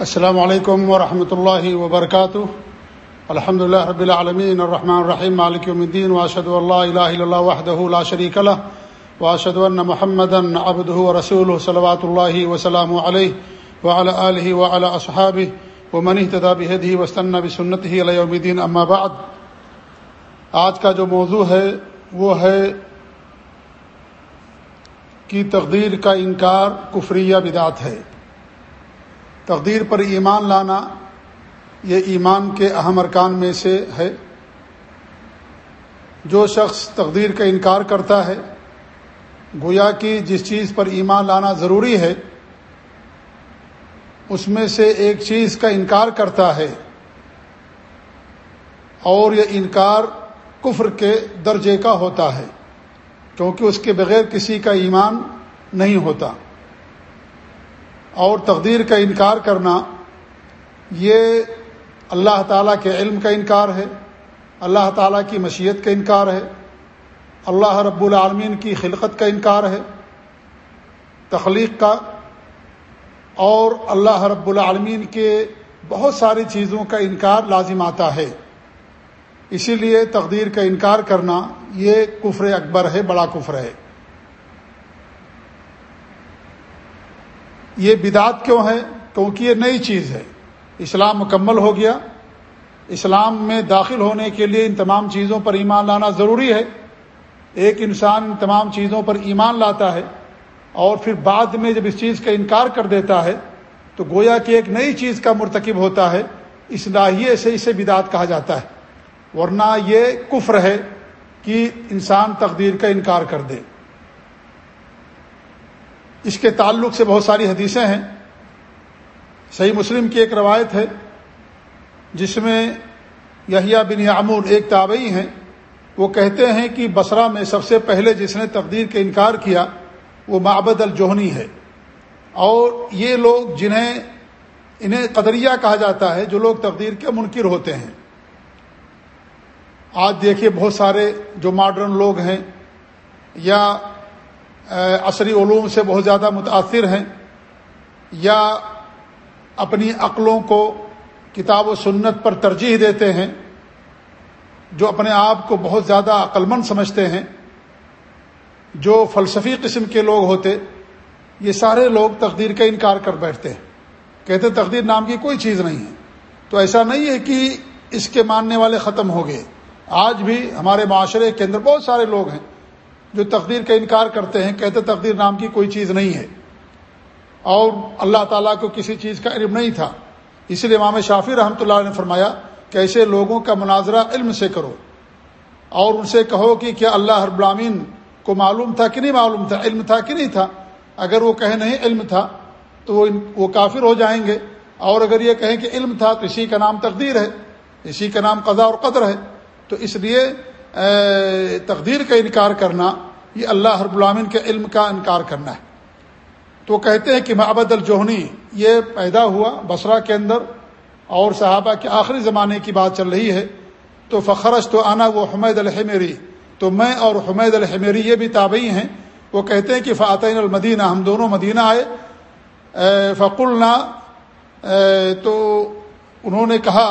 السلام علیکم ورحمۃ اللہ وبرکاتہ۔ الحمد اللہ رب العالمین، الرحمن الرحیم، مالک یوم الدین واشهد اللہ الہ الا اللہ وحده لا شریک له واشهد ان محمدا عبده ورسوله صلوات الله وسلام علیہ وعلى آله وعلى اصحابه ومن اهتدى بهديه واستنى بسنته الى يوم الدين اما بعد۔ آج کا جو موضوع ہے وہ ہے کہ تقدیر کا انکار کفریہ بدعت ہے۔ تقدیر پر ایمان لانا یہ ایمان کے اہم ارکان میں سے ہے۔ جو شخص تقدیر کا انکار کرتا ہے، گویا کہ جس چیز پر ایمان لانا ضروری ہے، اس میں سے ایک چیز کا انکار کرتا ہے۔ اور یہ انکار کفر کے درجے کا ہوتا ہے، کیونکہ اس کے بغیر کسی کا ایمان نہیں ہوتا۔ اور تقدیر کا انکار کرنا یہ اللہ تعالیٰ کے علم کا انکار ہے، اللہ تعالیٰ کی مشیت کا انکار ہے، اللہ رب العالمین کی خلقت کا انکار ہے، تخلیق کا، اور اللہ رب العالمین کے بہت ساری چیزوں کا انکار لازم آتا ہے۔ اسی لیے تقدیر کا انکار کرنا یہ کفر اکبر ہے، بڑا کفر ہے۔ یہ بدعت کیوں ہے کیونکہ یہ نئی چیز ہے۔ اسلام مکمل ہو گیا۔ اسلام میں داخل ہونے کے لیے ان تمام چیزوں پر ایمان لانا ضروری ہے۔ ایک انسان ان تمام چیزوں پر ایمان لاتا ہے اور پھر بعد میں جب اس چیز کا انکار کر دیتا ہے تو گویا کہ ایک نئی چیز کا مرتکب ہوتا ہے۔ اس لاہیے سے اسے بدعت کہا جاتا ہے۔ ورنہ یہ کفر ہے کہ انسان تقدیر کا انکار کر دے۔ اس کے تعلق سے بہت ساری حدیثیں ہیں۔ صحیح مسلم کی ایک روایت ہے، جس میں یحییٰ بن یامور ایک تابعی ہیں۔ وہ کہتے ہیں کہ بصرہ میں سب سے پہلے جس نے تقدیر کا انکار کیا، وہ معبد الجوہنی ہے۔ اور یہ لوگ جنہیں انہیں قدریہ کہا جاتا ہے، جو لوگ تقدیر کے منکر ہوتے ہیں۔ آج دیکھیے بہت سارے جو ماڈرن لوگ ہیں یا عصری علوم سے بہت زیادہ متاثر ہیں یا اپنی عقلوں کو کتاب و سنت پر ترجیح دیتے ہیں، جو اپنے آپ کو بہت زیادہ عقلمند سمجھتے ہیں، جو فلسفی قسم کے لوگ ہوتے، یہ سارے لوگ تقدیر کا انکار کر بیٹھتے ہیں۔ کہتے تقدیر نام کی کوئی چیز نہیں ہے۔ تو ایسا نہیں ہے کہ اس کے ماننے والے ختم ہو گئے۔ آج بھی ہمارے معاشرے کے اندر بہت سارے لوگ ہیں۔ جو تقدیر کا انکار کرتے ہیں، کہتے تقدیر نام کی کوئی چیز نہیں ہے۔ اور اللہ تعالیٰ کو کسی چیز کا علم نہیں تھا۔ اس لیے امام شافی رحمۃ اللہ نے فرمایا کہ ایسے لوگوں کا مناظرہ علم سے کرو۔ اور ان سے کہو کہ کیا اللہ ہر بلامین کو معلوم تھا کہ نہیں معلوم تھا؟ علم تھا کہ نہیں تھا؟ اگر وہ کہیں نہیں علم تھا تو وہ وہ کافر ہو جائیں گے۔ اور اگر یہ کہیں کہ علم تھا تو اسی کا نام تقدیر ہے، اسی کا نام قضا اور قدر ہے۔ تو اس لیے تقدیر کا انکار کرنا، یہ اللہ ہر العامن کے علم کا انکار کرنا ہے۔ تو کہتے ہیں کہ محبد الجوہنی، یہ پیدا ہوا بصرہ کے اندر، اور صحابہ کے آخری زمانے کی بات چل رہی ہے۔ تو فخرش تو آنا وہ حمید الحمیری، تو میں اور حمید الحمیری یہ بھی تابعی ہیں۔ وہ کہتے ہیں کہ فاتین المدینہ، ہم دونوں مدینہ آئے۔ فقلنا تو انہوں نے کہا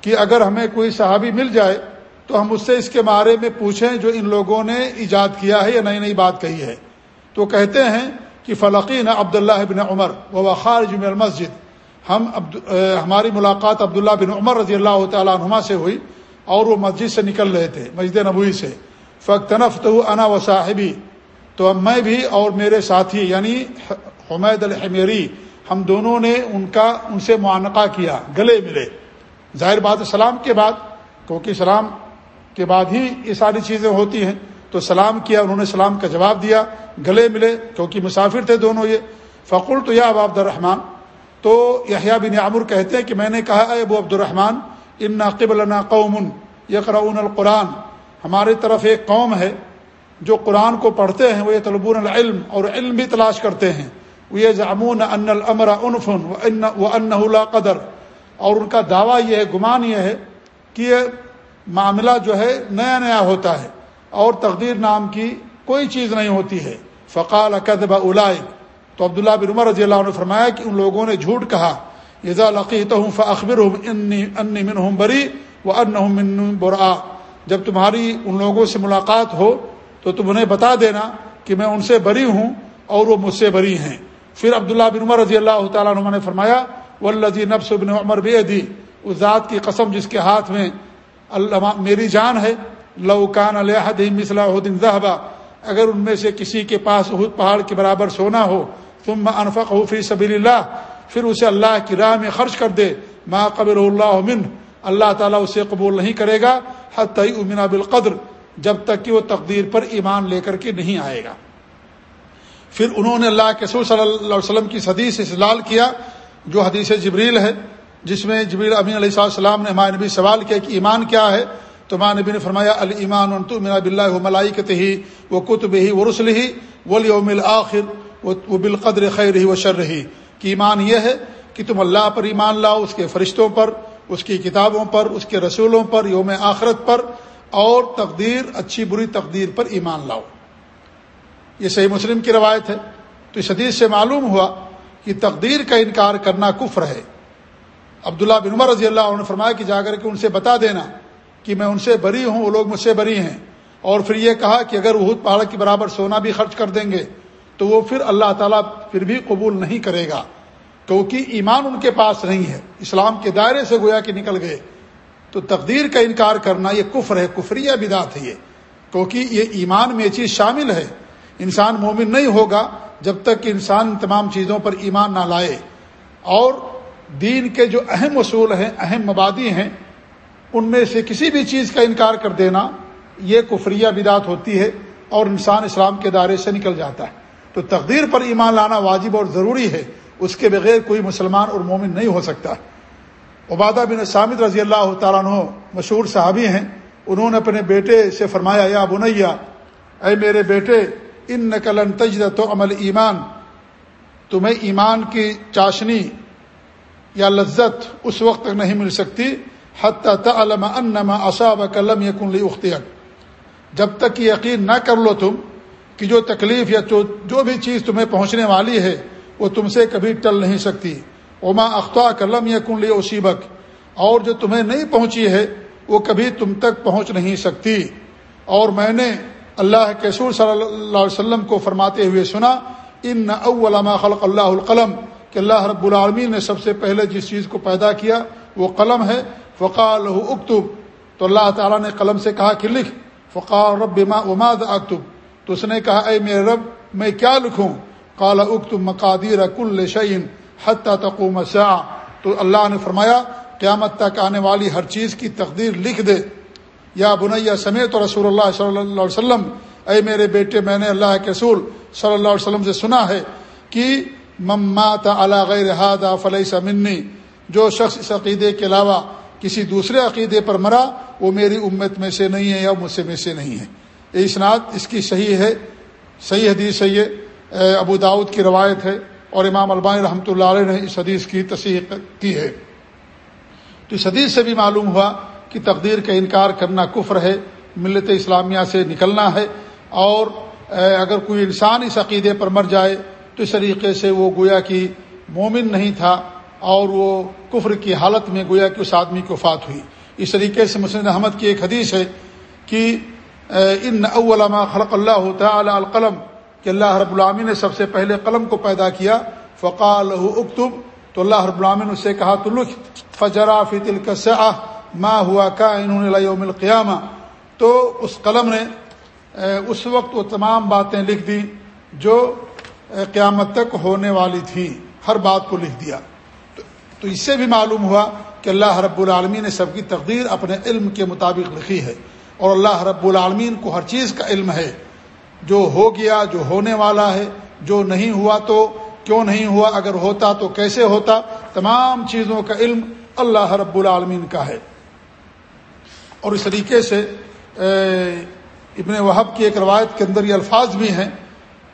کہ اگر ہمیں کوئی صحابی مل جائے تو ہم اس سے اس کے بارے میں پوچھیں جو ان لوگوں نے ایجاد کیا ہے یا نئی نئی بات کہی ہے۔ تو کہتے ہیں کہ فلقین عبداللہ بن عمر و خارج من المسجد۔ ہم ہماری ملاقات عبداللہ بن عمر رضی اللہ تعالیٰ عنما سے ہوئی اور وہ مسجد سے نکل رہے تھے، مسجد نبوی سے۔ فقتنف تو انا و صاحبی۔ تو میں بھی اور میرے ساتھی یعنی حمید الحمیری، ہم دونوں نے ان کا، ان سے معانقہ کیا، گلے ملے۔ ظاہر بات سلام کے بعد، کیونکہ سلام کے بعد ہی یہ ساری چیزیں ہوتی ہیں۔ تو سلام کیا، انہوں نے سلام کا جواب دیا، گلے ملے، کیونکہ مسافر تھے دونوں یہ۔ فقول تو یا ابو عبد الرحمٰن تو یحییٰ بن عامر کہتے ہیں کہ میں نے کہا ابو عبد الرحمٰن ان ناقب النا قوم یقرؤون القرآن۔ ہماری طرف ایک قوم ہے جو قرآن کو پڑھتے ہیں، وہ طلبون العلم، اور علم بھی تلاش کرتے ہیں۔ وہ یہ ضامون ان العمر عنفن و ان قدر۔ اور ان کا دعویٰ یہ ہے، گمان یہ ہے کہ یہ معاملہ جو ہے نیا نیا ہوتا ہے اور تقدیر نام کی کوئی چیز نہیں ہوتی ہے۔ فقال اکدب اولائک۔ تو عبداللہ بن عمر رضی اللہ عنہ نے فرمایا کہ ان لوگوں نے جھوٹ کہا۔ یزا لقیت ہوں فخبر من ہوں بری و ان برا۔ جب تمہاری ان لوگوں سے ملاقات ہو تو تم انہیں بتا دینا کہ میں ان سے بری ہوں اور وہ مجھ سے بری ہیں۔ پھر عبداللہ بن عمر رضی اللہ تعالیٰ عنہ نے فرمایا ولزی نفس بن عمر بے دی اس ذات کی قسم جس کے ہاتھ میں اللہ میری جان ہے لوکان الحد مسلح ذہبہ اگر ان میں سے کسی کے پاس پہاڑ کے برابر سونا ہو تم انفق ہو فی سبیل اللہ پھر اسے اللہ کی راہ میں خرچ کر دے۔ ما قبر اللہ من اللہ تعالیٰ اسے قبول نہیں کرے گا، حتی امنا بالقدر، جب تک کہ وہ تقدیر پر ایمان لے کر کے نہیں آئے گا۔ پھر انہوں نے اللہ کے سور صلی اللہ علیہ وسلم کی حدیث اصلال کیا، جو حدیث جبریل ہے۔ جس میں جبریل امین علیہ السلام نے ہمارے نبی سوال کیا کہ ایمان کیا ہے؟ تو ماں نبی نے فرمایا المان مینا بلّہ ملائکت ہی وہ کتب ہی وہ رسل ہی ولیوم آخر وہ بالقدر خیر ہی و شر رہی کہ ایمان یہ ہے کہ تم اللہ پر ایمان لاؤ، اس کے فرشتوں پر، اس کی کتابوں پر، اس کے رسولوں پر، یوم آخرت پر، اور تقدیر، اچھی بری تقدیر پر ایمان لاؤ۔ یہ صحیح مسلم کی روایت ہے۔ تو اس حدیث سے معلوم ہوا کہ تقدیر کا انکار کرنا کفر ہے۔ عبداللہ بن عمر رضی اللہ عنہ نے فرمایا کہ جا کر کے ان سے بتا دینا کہ میں ان سے بری ہوں، وہ لوگ مجھ سے بری ہیں۔ اور پھر یہ کہا کہ اگر وہ پہاڑ کے برابر سونا بھی خرچ کر دیں گے، تو وہ پھر اللہ تعالیٰ پھر بھی قبول نہیں کرے گا۔ کیونکہ ایمان ان کے پاس نہیں ہے۔ اسلام کے دائرے سے گویا کہ نکل گئے۔ تو تقدیر کا انکار کرنا یہ کفر ہے کفری بدات ہے یہ۔ کیونکہ یہ ایمان میں یہ چیز شامل ہے۔ انسان مومن نہیں ہوگا جب تک کہ انسان تمام چیزوں پر ایمان نہ لائے۔ اور دین کے جو اہم اصول ہیں، اہم مبادی ہیں، ان میں سے کسی بھی چیز کا انکار کر دینا یہ کفریہ بدات ہوتی ہے اور انسان اسلام کے دائرے سے نکل جاتا ہے۔ تو تقدیر پر ایمان لانا واجب اور ضروری ہے۔ اس کے بغیر کوئی مسلمان اور مومن نہیں ہو سکتا۔ عبادہ بن سامد رضی اللہ تعالیٰ عنہ مشہور صحابی ہیں۔ انہوں نے اپنے بیٹے سے فرمایا، یا بنیا، اے میرے بیٹے ان نقل تجد تو عمل ایمان۔ تمہیں ایمان کی چاشنی یا لذت اس وقت تک نہیں مل سکتی تعلم انما اصاب کلم یقن لی جب تک کہ یقین نہ کر لو تم کہ جو تکلیف یا جو بھی چیز تمہیں پہنچنے والی ہے وہ تم سے کبھی ٹل نہیں سکتی۔ اما اختہ کلم یقن لی اوسیبک اور جو تمہیں نہیں پہنچی ہے وہ کبھی تم تک پہنچ نہیں سکتی۔ اور میں نے اللہ کے سور صلی اللہ علیہ وسلم کو فرماتے ہوئے سنا، ان اولما خلق اللہ القلم۔ کہ اللہ رب العالمین نے سب سے پہلے جس چیز کو پیدا کیا وہ قلم ہے۔ فقال اکتب۔ تو اللہ تعالیٰ نے قلم سے کہا کہ لکھ۔ فقال رب اماد اکتب؟ تو اس نے کہا، اے میرے رب، میں کیا لکھوں؟ قال اکتب مقادیر کل شعین حتیٰ تقوم سیاح تو اللہ نے فرمایا، قیامت تک آنے والی ہر چیز کی تقدیر لکھ دے۔ یا بنیا سمیت رسول اللہ صلی اللہ علیہ وسلم۔ اے میرے بیٹے، میں نے اللہ کے رسول صلی اللہ علیہ وسلم سے سنا ہے کہ ممات علا غیر ہادہ فلح سمنی جو شخص اس عقیدے کے علاوہ کسی دوسرے عقیدے پر مرا، وہ میری امت میں سے نہیں ہے یا مجھ سے میں سے نہیں ہے۔ یہ اسناد اس کی صحیح ہے، صحیح حدیث ہے یہ ابو داود کی روایت ہے اور امام البانی رحمۃ اللہ علیہ نے اس حدیث کی تصحیح کی ہے۔ تو اس حدیث سے بھی معلوم ہوا کہ تقدیر کا انکار کرنا کفر ہے، ملت اسلامیہ سے نکلنا ہے اور اگر کوئی انسان اس عقیدے پر مر جائے تو اس طریقے سے وہ گویا کہ مومن نہیں تھا اور وہ کفر کی حالت میں گویا کہ اس آدمی کو فات ہوئی۔ اس طریقے سے مسلم احمد کی ایک حدیث ہے کہ ان اولما خلق اللہ تعالی القلم، کہ اللہ رب العامی نے سب سے پہلے قلم کو پیدا کیا۔ فقال اکتب، تو اللہ رب العامن اس سے کہا، تو لکھ۔ فجرا فی تلک ماں ہوا کا انہوں نے یوم القیامہ۔ تو اس قلم نے اس وقت وہ تمام باتیں لکھ دیں جو قیامت تک ہونے والی تھی، ہر بات کو لکھ دیا۔ تو اس سے بھی معلوم ہوا کہ اللہ رب العالمین نے سب کی تقدیر اپنے علم کے مطابق لکھی ہے۔ اور اللہ رب العالمین کو ہر چیز کا علم ہے۔ جو ہو گیا، جو ہونے والا ہے، جو نہیں ہوا تو کیوں نہیں ہوا؟ اگر ہوتا تو کیسے ہوتا؟ تمام چیزوں کا علم اللہ رب العالمین کا ہے۔ اور اس طریقے سے ابن وہب کی ایک روایت کے اندر یہ الفاظ بھی ہیں۔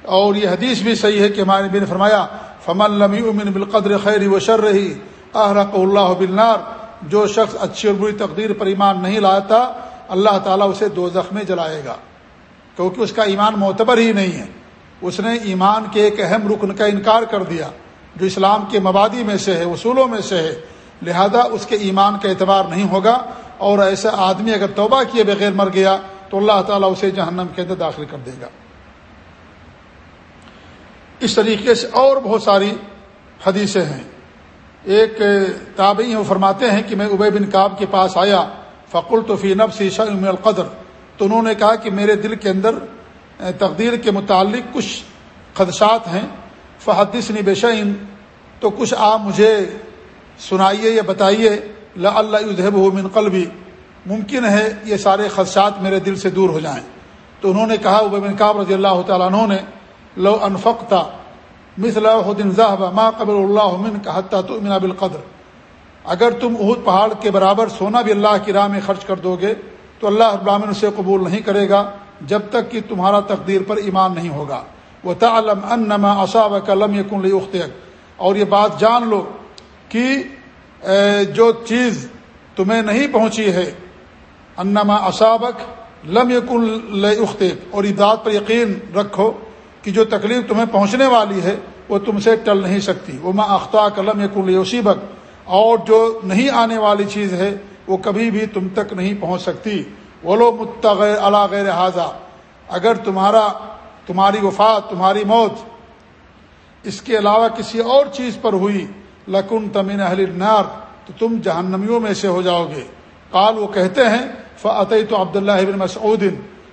اور یہ حدیث بھی صحیح ہے کہ ہمارے نبی نے فرمایا، فمن لمی امن بالقدر خیر و شر رہی احرق اللہ بلنار جو شخص اچھی اور بری تقدیر پر ایمان نہیں لاتا، اللہ تعالیٰ اسے دو زخمیں جلائے گا۔ کیونکہ اس کا ایمان معتبر ہی نہیں ہے۔ اس نے ایمان کے ایک اہم رکن کا انکار کر دیا، جو اسلام کے مبادی میں سے ہے، اصولوں میں سے ہے۔ لہذا اس کے ایمان کا اعتبار نہیں ہوگا۔ اور ایسا آدمی اگر توبہ کیے بغیر مر گیا، تو اللہ تعالیٰ اسے جہنم کے اندر داخل کر دے گا۔ اس طریقے سے اور بہت ساری حدیثیں ہیں۔ ایک تابعی وہ فرماتے ہیں کہ میں ابے بن کاب کے پاس آیا فقل تو فی نب سی القدر۔ تو انہوں نے کہا کہ میرے دل کے اندر تقدیر کے متعلق کچھ خدشات ہیں۔ فحدث نی بشعین تو کچھ آپ مجھے سنائیے یا بتائیے لا اللہ ادہب من قلبی۔ ممکن ہے یہ سارے خدشات میرے دل سے دور ہو جائیں۔ تو انہوں نے کہا ابے بن کاب رضی اللہ تعالیٰ عنہ نے لو انفقتا مثل دن ذہب ما قبل اللہ من کا حتیٰ تو امنا بالقدر۔ اگر تم اہد پہاڑ کے برابر سونا بھی اللہ کی راہ میں خرچ کر دو گے، تو اللہ ابراہین اسے قبول نہیں کرے گا جب تک کہ تمہارا تقدیر پر ایمان نہیں ہوگا۔ وہ تعلم انما اصاب قلم یقن اخت اور یہ بات جان لو کہ جو چیز تمہیں نہیں پہنچی ہے انما اصابک لم یقن اخت اور اس بات پر یقین رکھو۔ کہ جو تکلیف تمہیں پہنچنے والی ہے وہ تم سے ٹل نہیں سکتی۔ وہ ماں اختہ قلم یقن یوسیبک اور جو نہیں آنے والی چیز ہے وہ کبھی بھی تم تک نہیں پہنچ سکتی۔ وہ لو متغیر اللہ غیر حاضہ اگر تمہارا تمہاری وفات، تمہاری موت اس کے علاوہ کسی اور چیز پر ہوئی لکن تمین اہل نار تو تم جہنمیوں میں سے ہو جاؤ گے۔ قال وہ کہتے ہیں فعط تو عبداللہ بن مسعود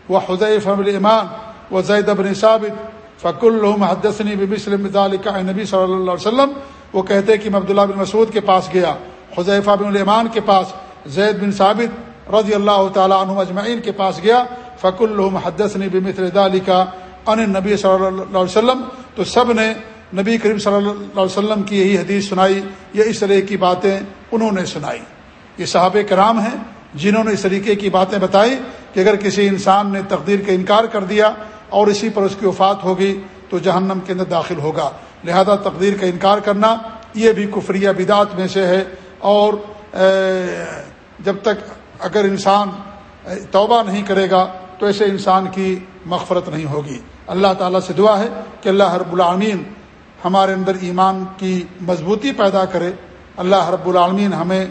و حضیف ایمان و زید ابن ثابت۔ فق الحم حدثنی بسلم کا نبی صلی اللہ علیہ وسلم، وہ کہتے کہ میں عبداللہ بن مسعود کے پاس گیا حضیفہ بن الایمان کے پاس، زید بن ثابت رضی اللہ تعالیٰ عنہ اجمعین کے پاس گیا فق الحم حدثنی بمثل کا ان نبی صلی اللہ علیہ وسلم، تو سب نے نبی کریم صلی اللہ علیہ وسلم کی یہی حدیث سنائی یا اس طرح کی باتیں انہوں نے سنائی۔ یہ صحابہ کرام ہیں جنہوں نے اس طریقے کی باتیں بتائی کہ اگر کسی انسان نے تقدیر کا انکار کر دیا اور اسی پر اس کی وفات ہوگی تو جہنم کے اندر داخل ہوگا۔ لہذا تقدیر کا انکار کرنا یہ بھی کفریہ بدعت میں سے ہے اور جب تک اگر انسان توبہ نہیں کرے گا تو ایسے انسان کی مغفرت نہیں ہوگی۔ اللہ تعالیٰ سے دعا ہے کہ اللہ رب العالمین ہمارے اندر ایمان کی مضبوطی پیدا کرے۔ اللہ رب العالمین ہمیں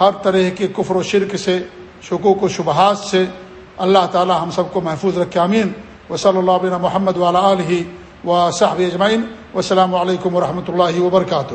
ہر طرح کے کفر و شرک سے، شکوک و شبہات سے اللہ تعالیٰ ہم سب کو محفوظ رکھے امین و صلی اللہ بن محمد والا علیہ و صاحب اجمعین و السلام علیکم و رحمۃ اللہ وبرکاتہ